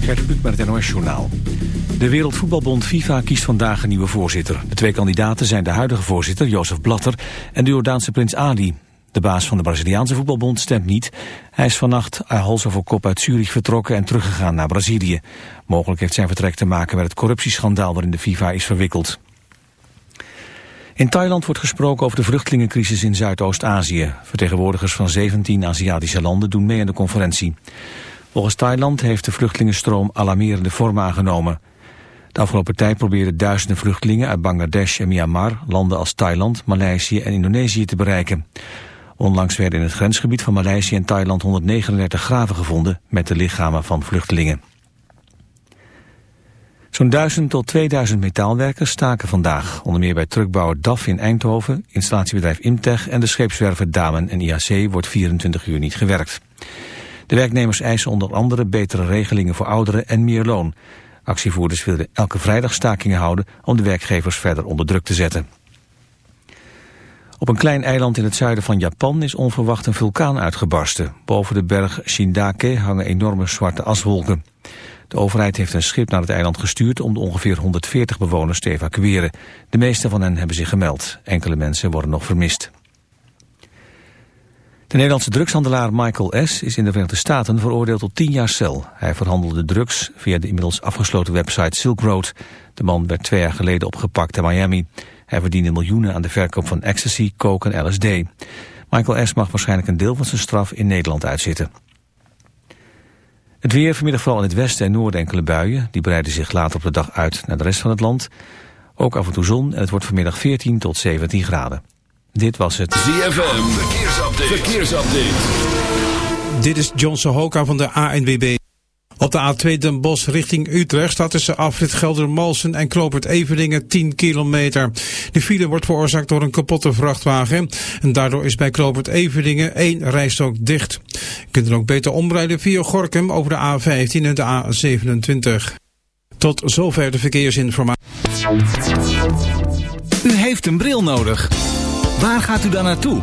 Gert het NOS Journaal. De Wereldvoetbalbond FIFA kiest vandaag een nieuwe voorzitter. De twee kandidaten zijn de huidige voorzitter, Jozef Blatter... en de Jordaanse prins Ali. De baas van de Braziliaanse voetbalbond stemt niet. Hij is vannacht hals over kop uit Zurich vertrokken en teruggegaan naar Brazilië. Mogelijk heeft zijn vertrek te maken met het corruptieschandaal waarin de FIFA is verwikkeld. In Thailand wordt gesproken over de vluchtelingencrisis in Zuidoost-Azië. Vertegenwoordigers van 17 Aziatische landen doen mee aan de conferentie. Volgens Thailand heeft de vluchtelingenstroom alarmerende vorm aangenomen. De afgelopen tijd probeerden duizenden vluchtelingen uit Bangladesh en Myanmar... landen als Thailand, Maleisië en Indonesië te bereiken. Onlangs werden in het grensgebied van Maleisië en Thailand 139 graven gevonden... met de lichamen van vluchtelingen. Zo'n 1000 tot 2000 metaalwerkers staken vandaag. Onder meer bij truckbouwer DAF in Eindhoven, installatiebedrijf Imtech... en de scheepswerven Damen en IAC wordt 24 uur niet gewerkt. De werknemers eisen onder andere betere regelingen voor ouderen en meer loon. Actievoerders willen elke vrijdag stakingen houden om de werkgevers verder onder druk te zetten. Op een klein eiland in het zuiden van Japan is onverwacht een vulkaan uitgebarsten. Boven de berg Shindake hangen enorme zwarte aswolken. De overheid heeft een schip naar het eiland gestuurd om de ongeveer 140 bewoners te evacueren. De meeste van hen hebben zich gemeld. Enkele mensen worden nog vermist. De Nederlandse drugshandelaar Michael S. is in de Verenigde Staten veroordeeld tot 10 jaar cel. Hij verhandelde drugs via de inmiddels afgesloten website Silk Road. De man werd twee jaar geleden opgepakt in Miami. Hij verdiende miljoenen aan de verkoop van ecstasy, coke en LSD. Michael S. mag waarschijnlijk een deel van zijn straf in Nederland uitzitten. Het weer vanmiddag vooral in het westen en noorden enkele buien. Die breiden zich later op de dag uit naar de rest van het land. Ook af en toe zon en het wordt vanmiddag 14 tot 17 graden. Dit was het ZFM Verkeersupdate. Verkeersupdate. Dit is John Sohoka van de ANWB. Op de A2 Den Bosch richting Utrecht staat tussen afrit Geldermalsen en Klopert Eveningen 10 kilometer. De file wordt veroorzaakt door een kapotte vrachtwagen. En daardoor is bij Klopert Eveningen één rijstrook dicht. Je kunt er ook beter omrijden via Gorkum over de A15 en de A27. Tot zover de verkeersinformatie. U heeft een bril nodig. Waar gaat u dan naartoe?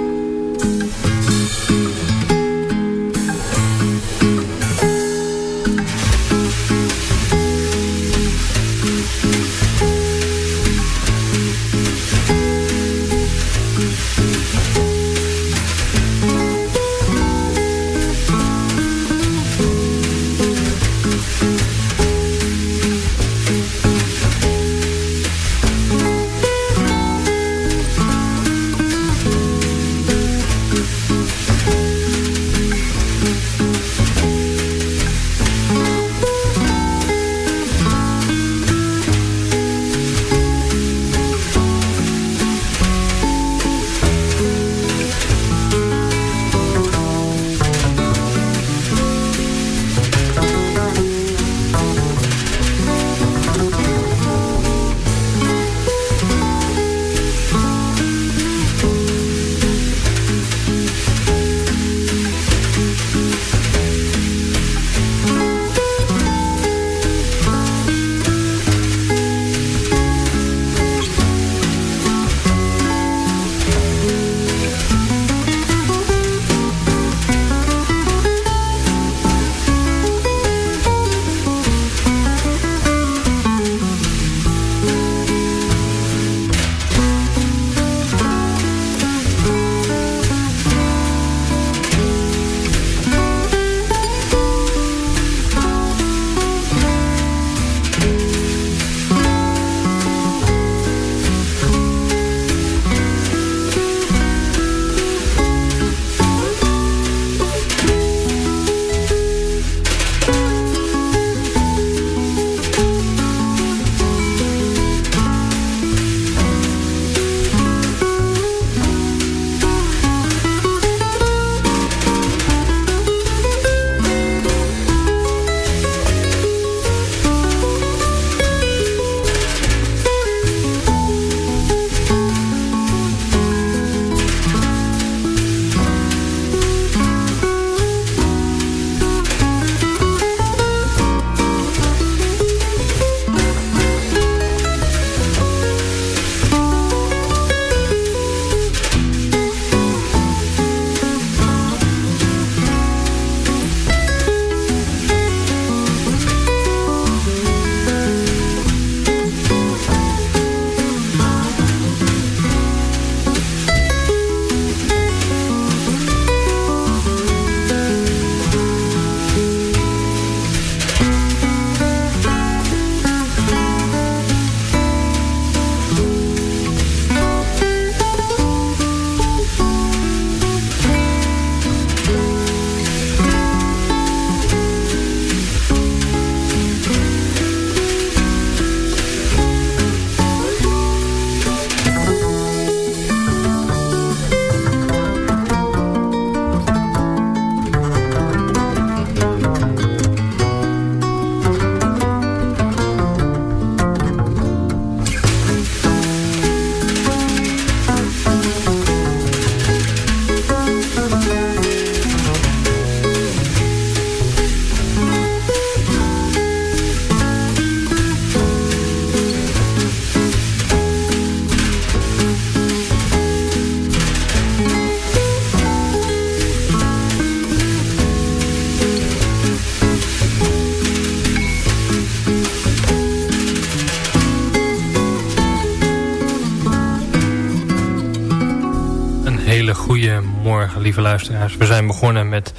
Luisteraars. We zijn begonnen met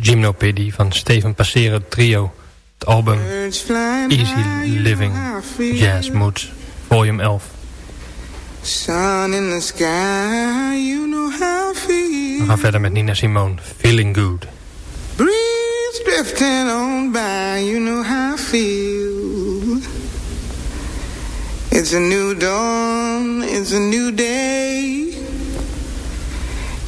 Gymnopedie van Steven Passeren Trio. Het album Easy Living Jazz Moods, volume 11. Sun in the sky, you know how I feel. We gaan verder met Nina Simone, Feeling Good. Breeze drifting on by, you know how I feel. It's a new dawn, it's a new day.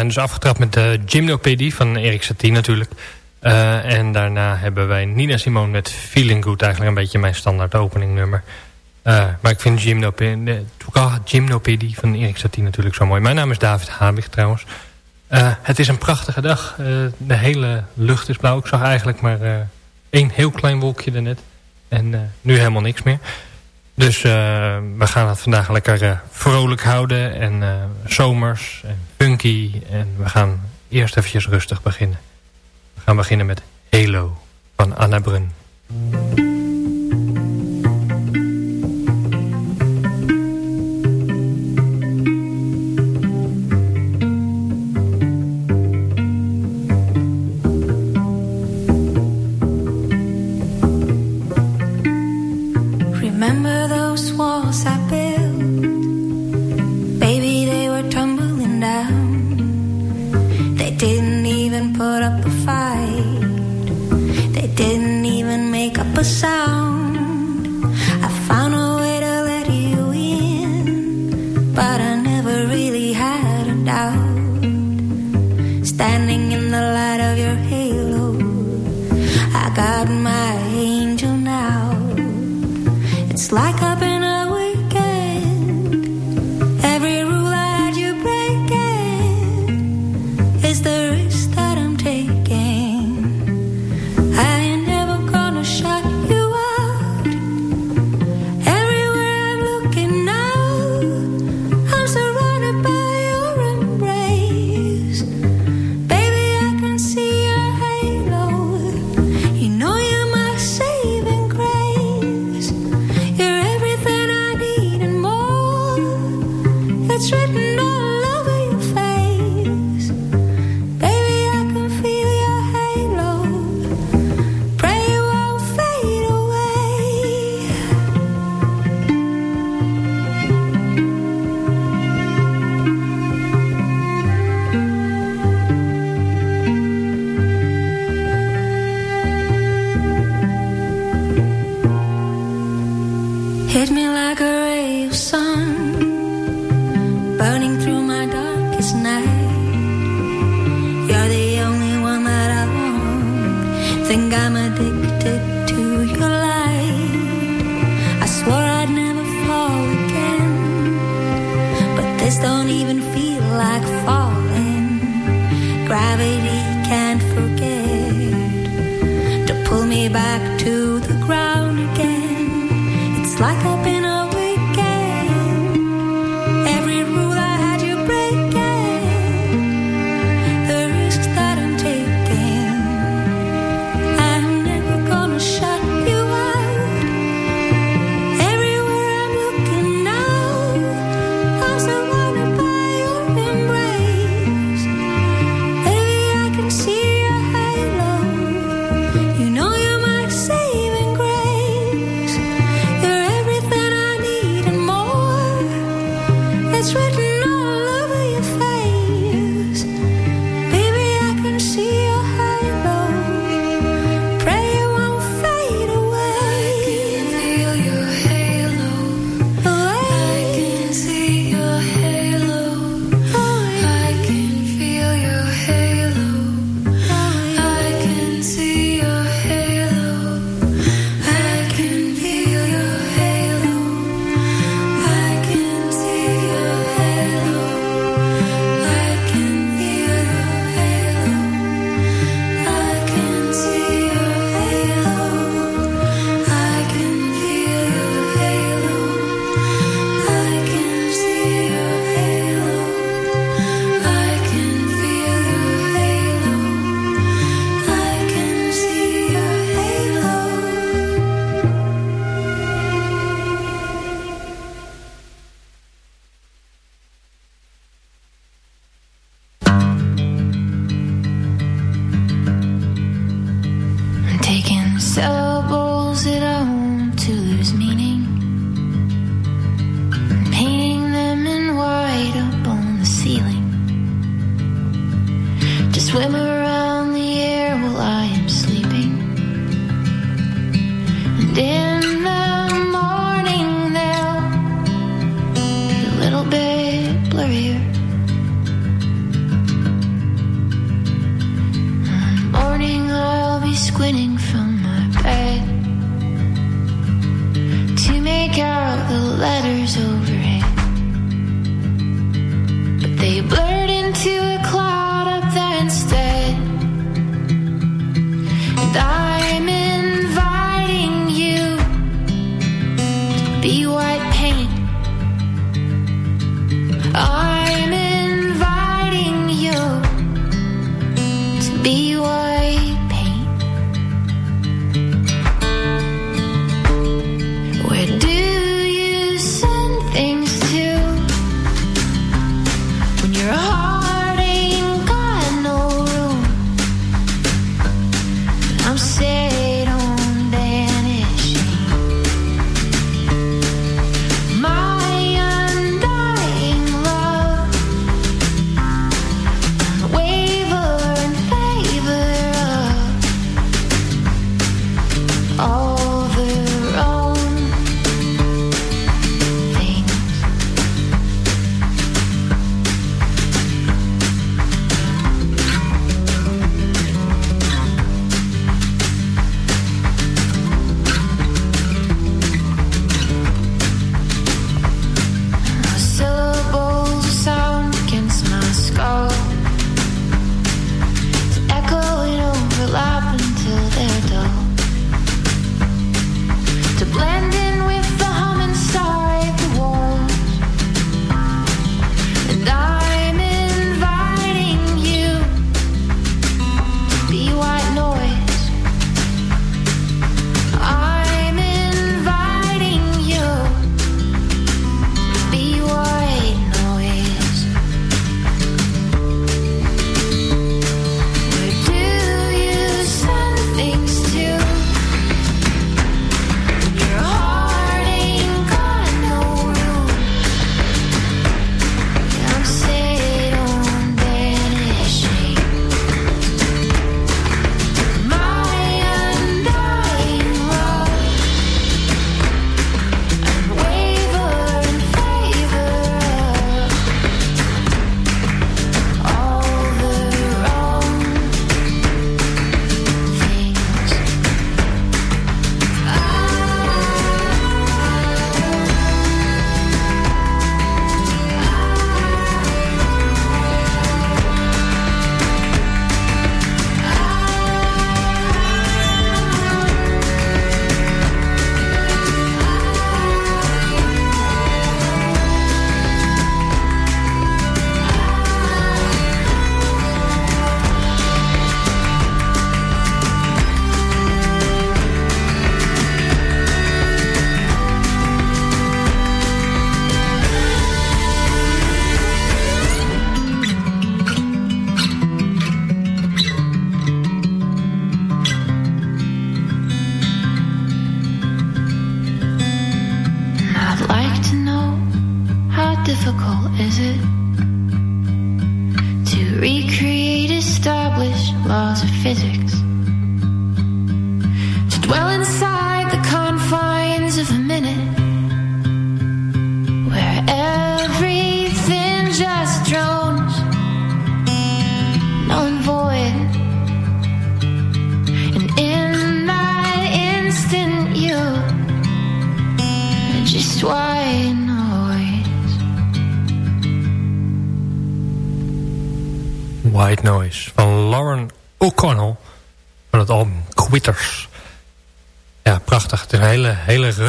Zijn dus afgetrapt met de Gymnopedie van Erik Satie natuurlijk. Uh, en daarna hebben wij Nina Simone met Feeling Good. Eigenlijk een beetje mijn standaard openingnummer. Uh, maar ik vind Gymnopedie, van Erik Satie natuurlijk zo mooi. Mijn naam is David Habig trouwens. Uh, het is een prachtige dag. de hele lucht is blauw. Ik zag eigenlijk maar één heel klein wolkje ernet. En nu helemaal niks meer. Dus uh, we gaan het vandaag lekker uh, vrolijk houden en uh, zomers en funky. En we gaan eerst eventjes rustig beginnen. We gaan beginnen met Halo van Anna Brun.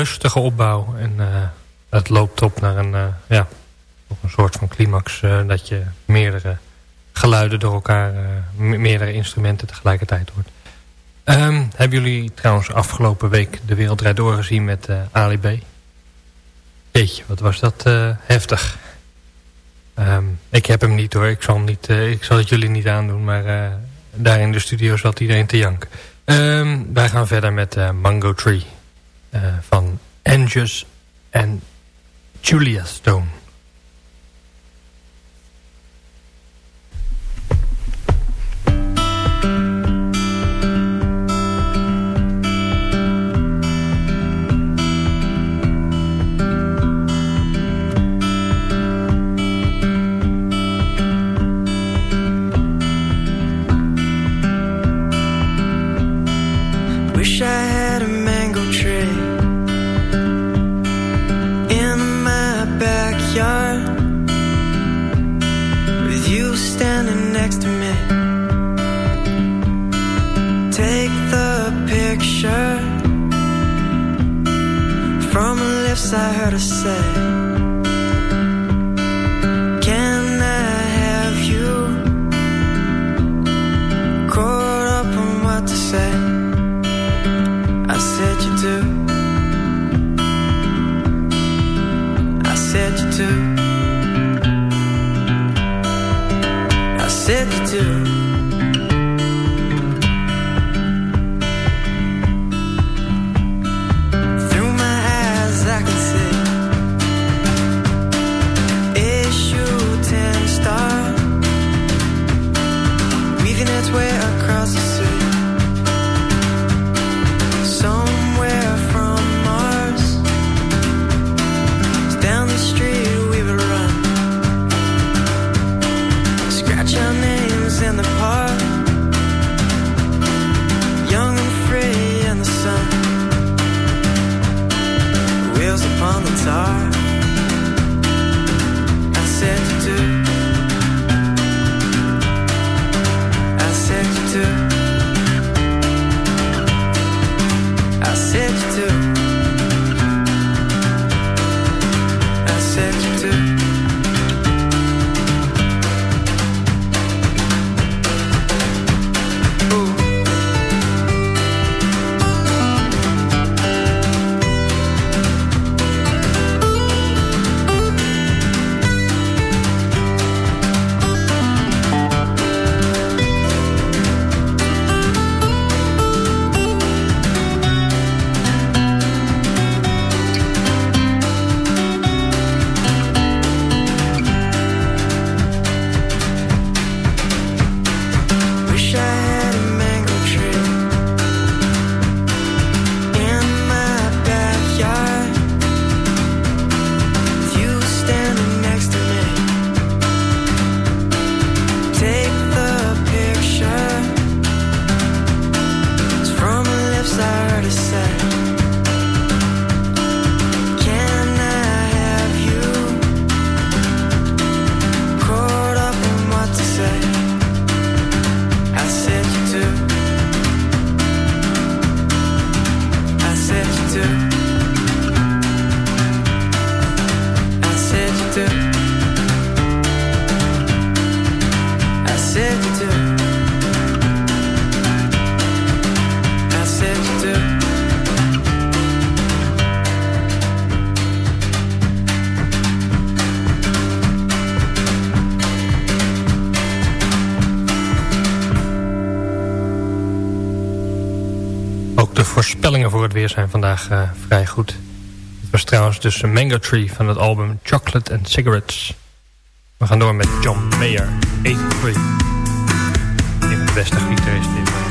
rustige opbouw. En eh, het loopt op naar een, eh, ja, een soort van climax. Eh, dat je meerdere geluiden door elkaar, meerdere instrumenten tegelijkertijd hoort. Ehm, hebben jullie trouwens afgelopen week de Wereld Draait Door gezien met uh, Ali B? Jeetje, wat was dat heftig. Ehm, ik heb hem niet hoor, ik zal, niet, ik zal het jullie niet aandoen, maar daar in de studio zat iedereen te janken. Ehm, wij gaan verder met Mango Tree. Eh, van Angus en Julia Stone. on the tar. I said to do. voorspellingen voor het weer zijn vandaag eh, vrij goed. Het was trouwens dus een Mango Tree van het album Chocolate and Cigarettes. We gaan door met John Mayer, 83. Een van de beste gitaristen in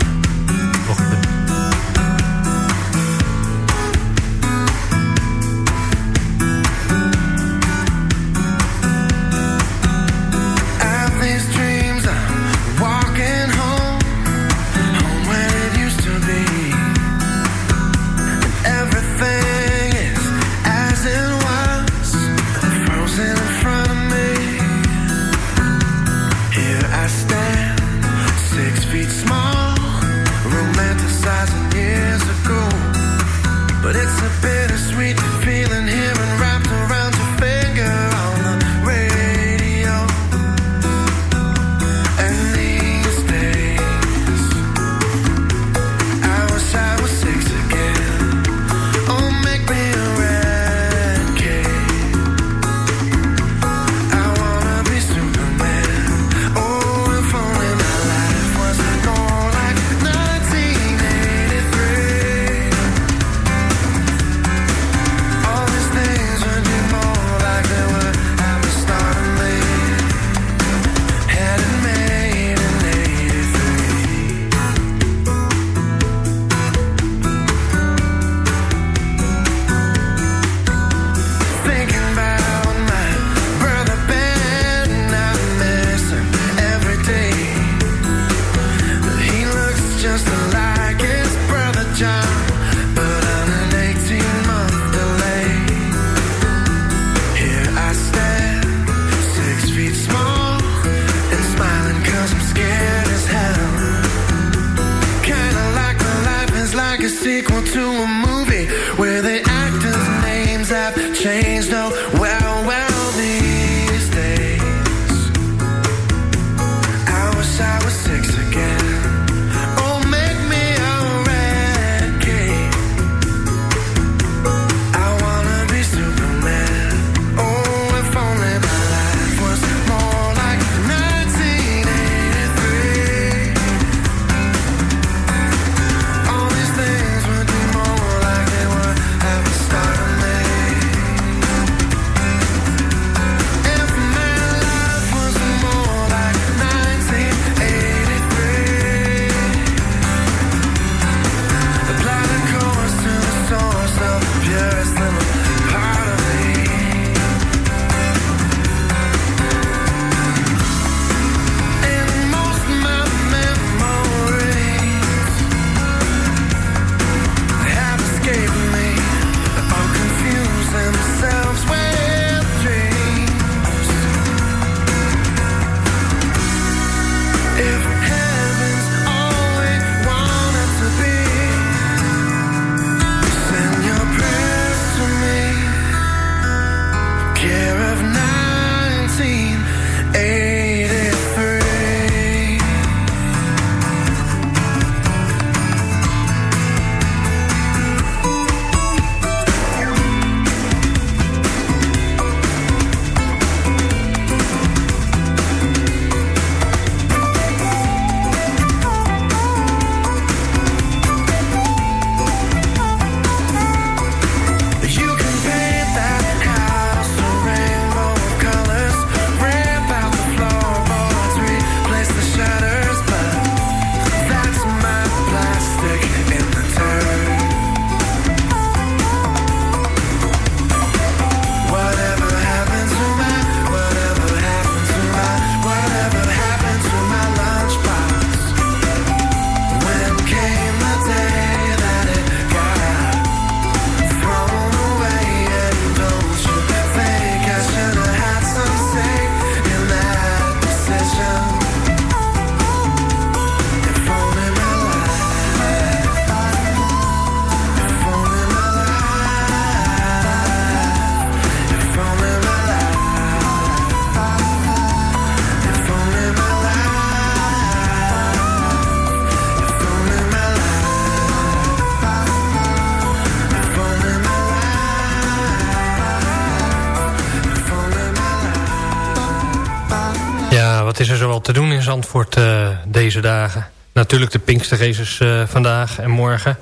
Zandvoort uh, deze dagen. Natuurlijk de Pinkster Races uh, vandaag en morgen.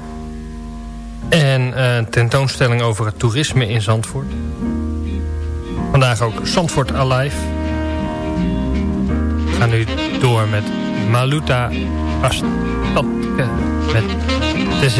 En een tentoonstelling over het toerisme in Zandvoort. Vandaag ook Zandvoort Alive. We gaan nu door met Maluta Astatke met de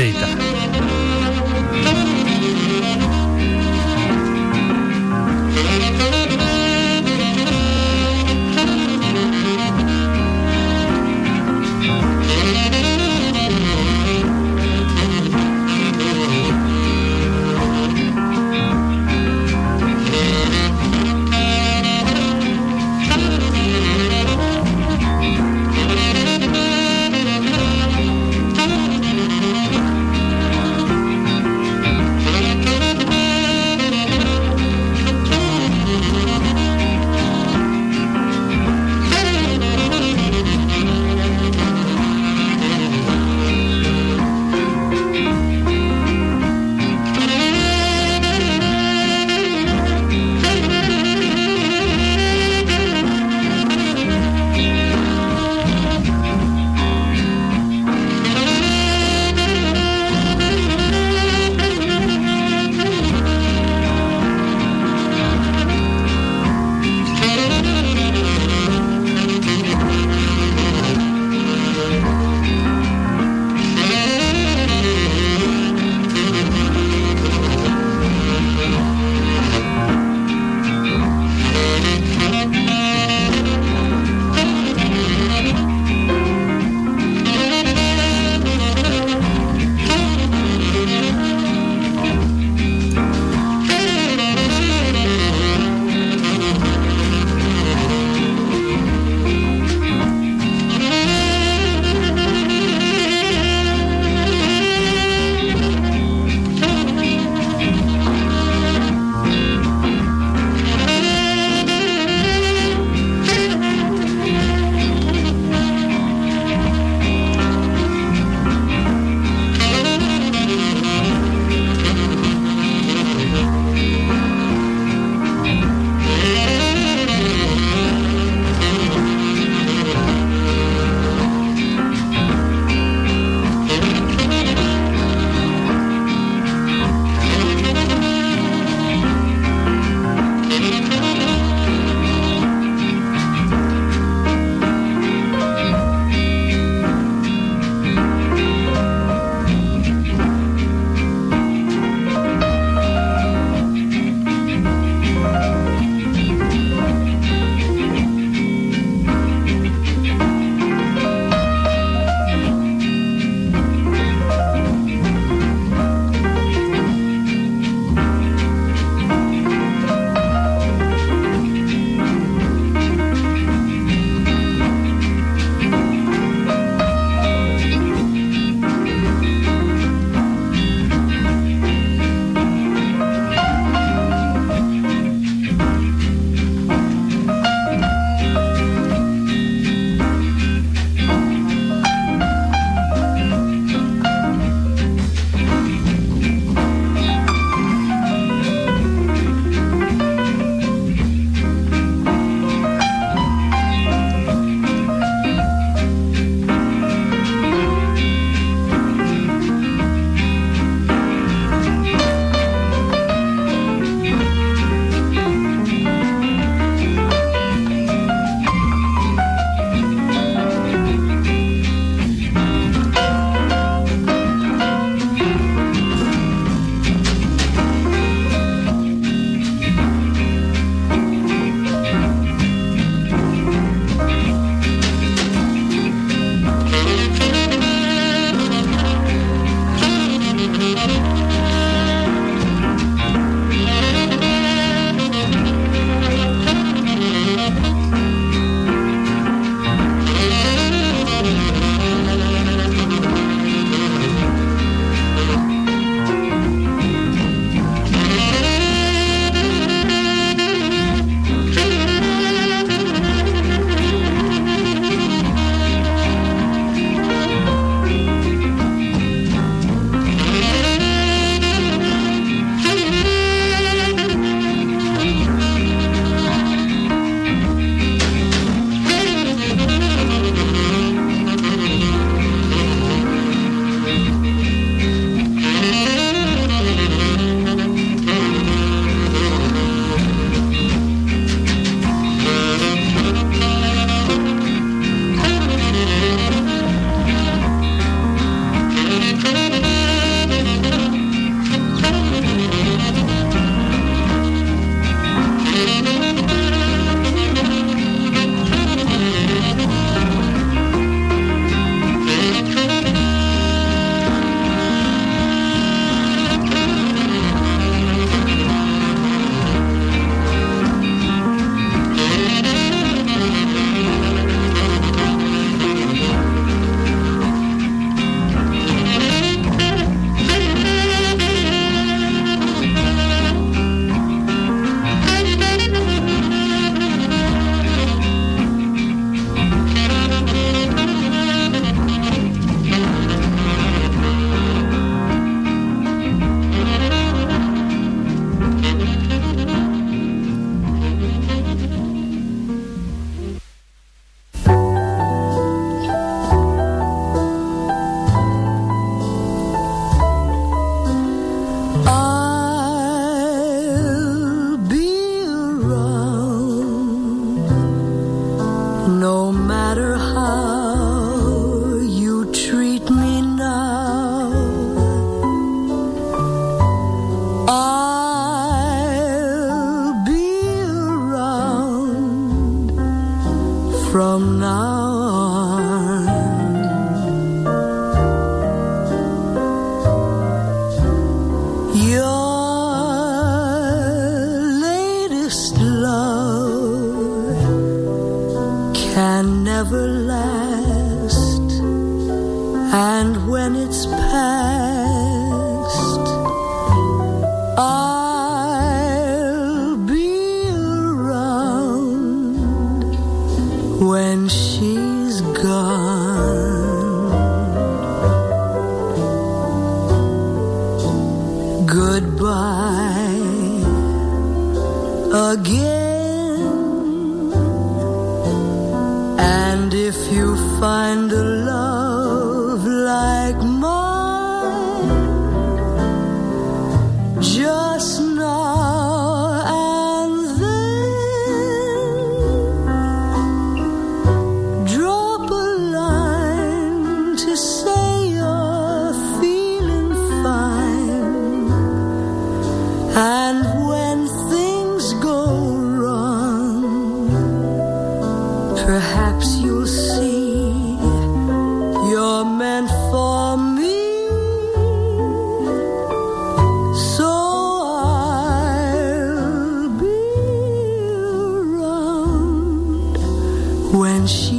she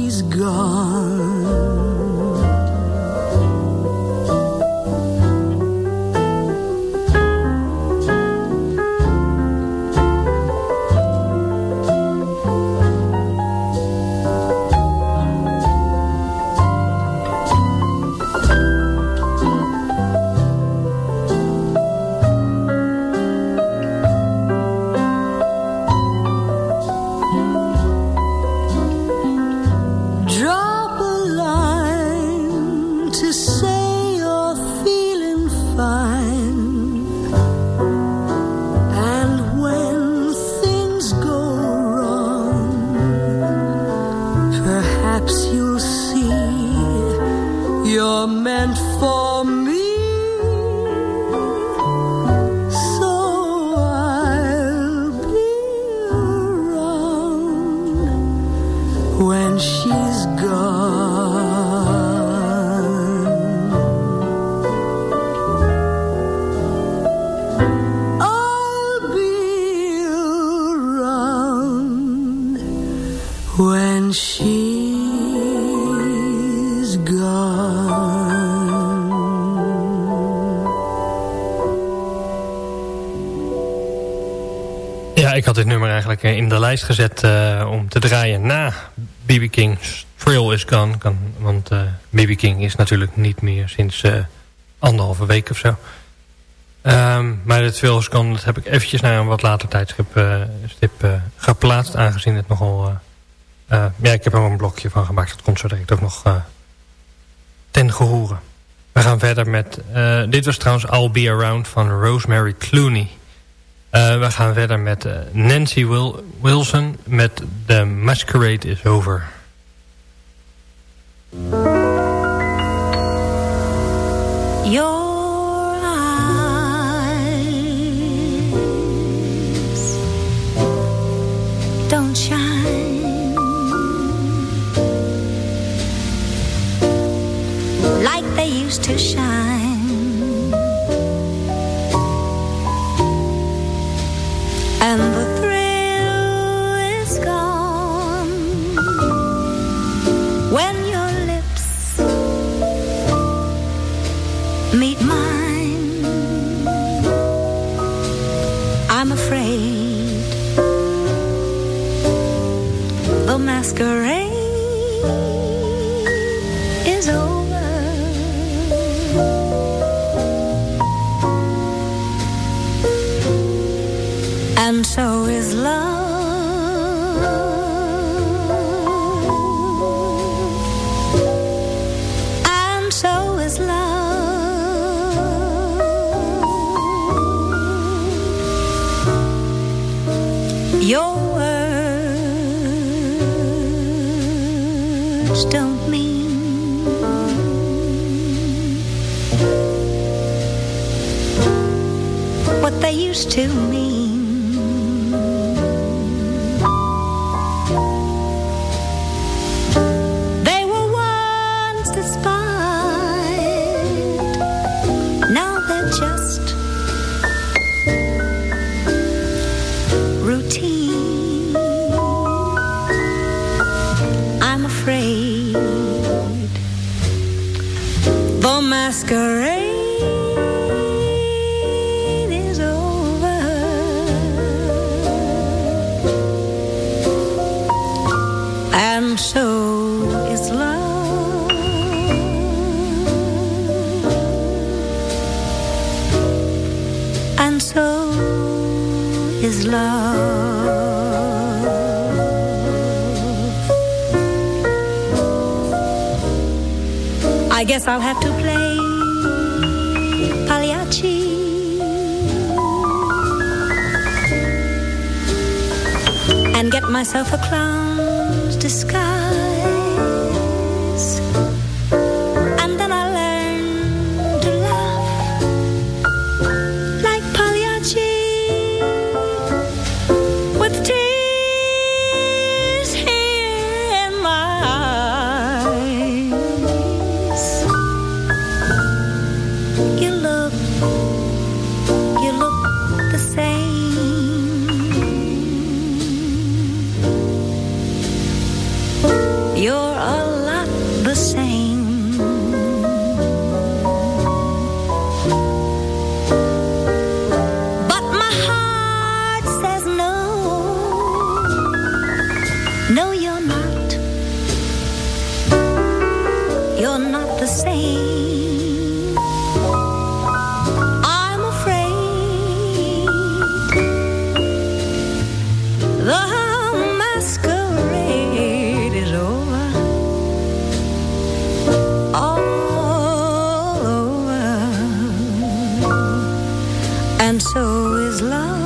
eigenlijk eh, in de lijst gezet eh, om te draaien na B.B. King's Thrill is Gone. Want B.B. King is natuurlijk niet meer sinds eh, anderhalve week of zo. Ehm, maar de Thrill is Gone, dat heb ik eventjes naar een wat later tijdstip eh, stip, eh, geplaatst. Aangezien het nogal... eh, eh, ja, ik heb er een blokje van gemaakt. Dat komt zo direct ook nog eh, ten gehore. We gaan verder met... eh, dit was trouwens I'll Be Around van Rosemary Clooney. Eh, we gaan verder met eh, Nancy Wil Wilson met The Masquerade is Over. Don't shine like they used to shine. Masquerade is over. And so is used to mean. They were once despised, now they're just routine. I'm afraid the masquerade. so is love.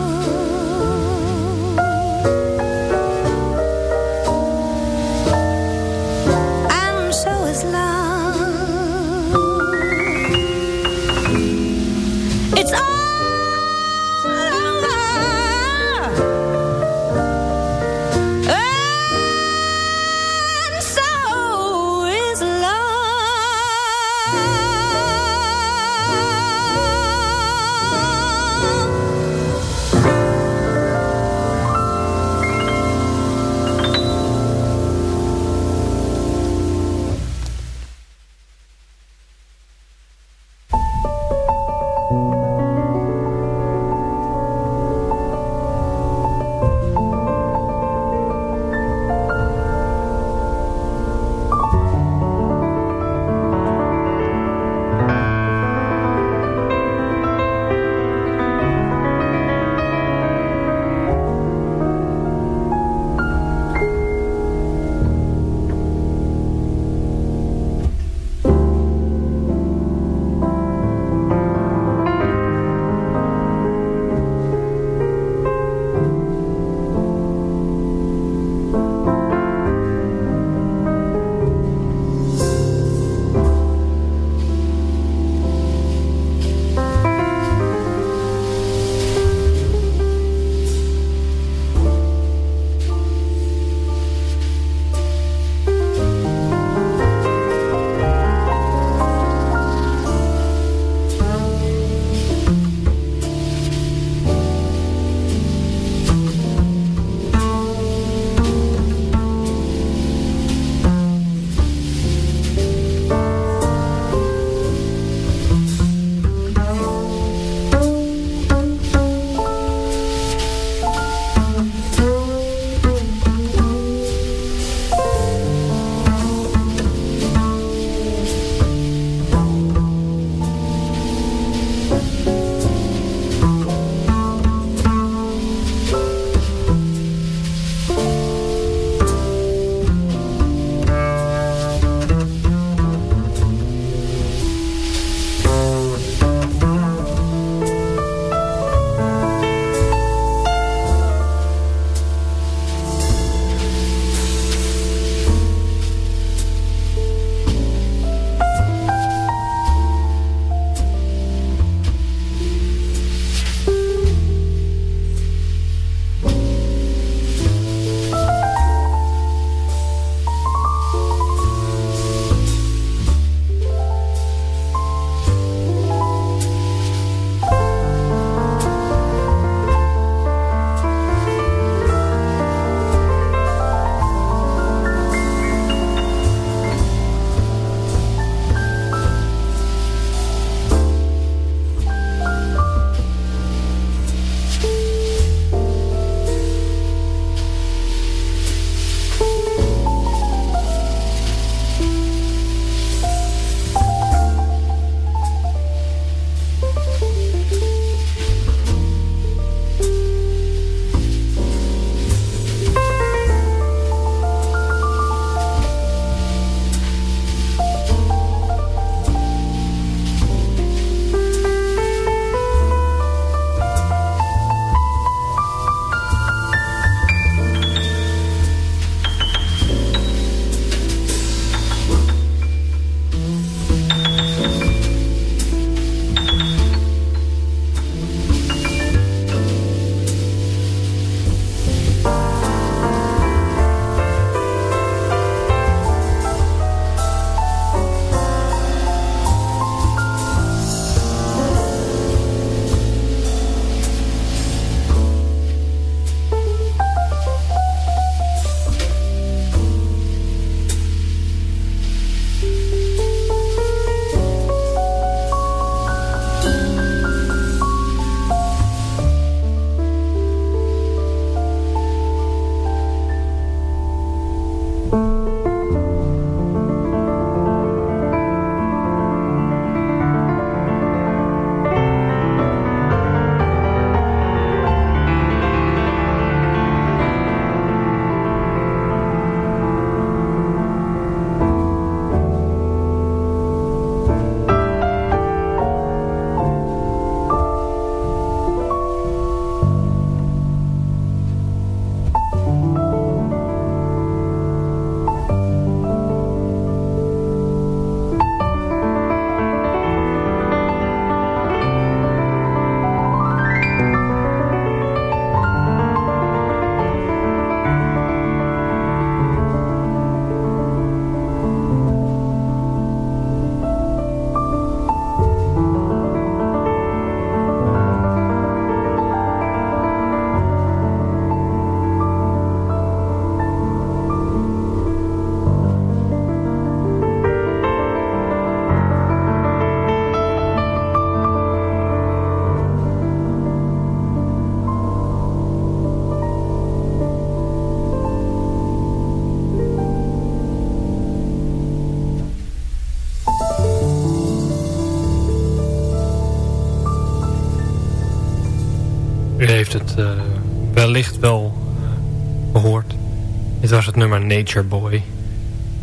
Nature Boy.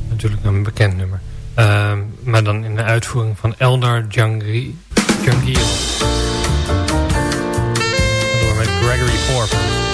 Natuurlijk een bekend nummer. Uh, maar dan in de uitvoering van Eldar Jungiel. Door met Gregory.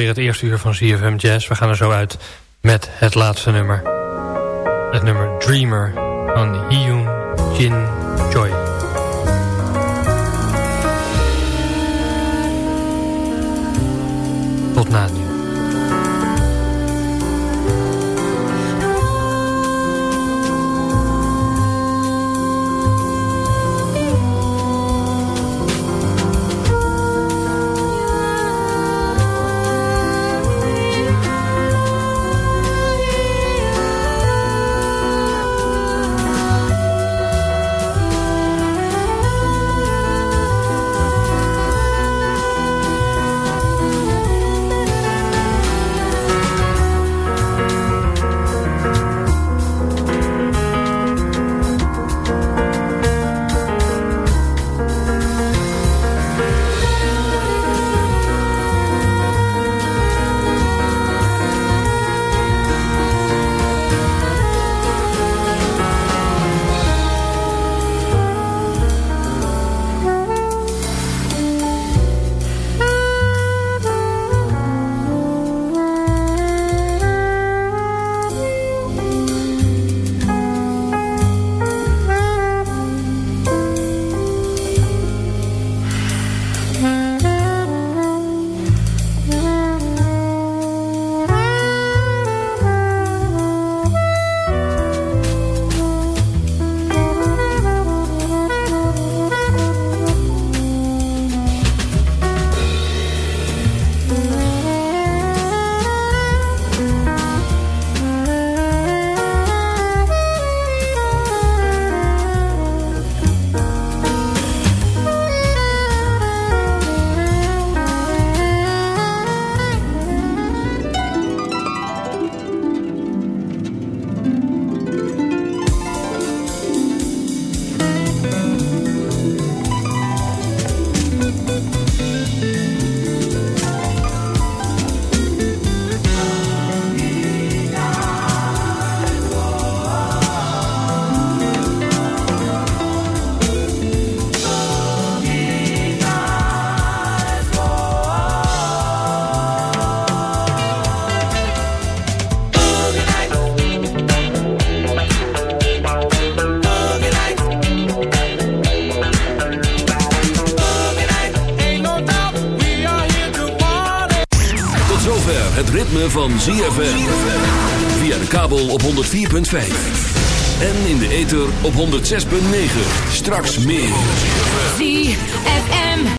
Weer het eerste uur van CFM Jazz. We gaan er zo uit met het laatste nummer. Het nummer Dreamer van Hyun Jin 106.9. Straks meer.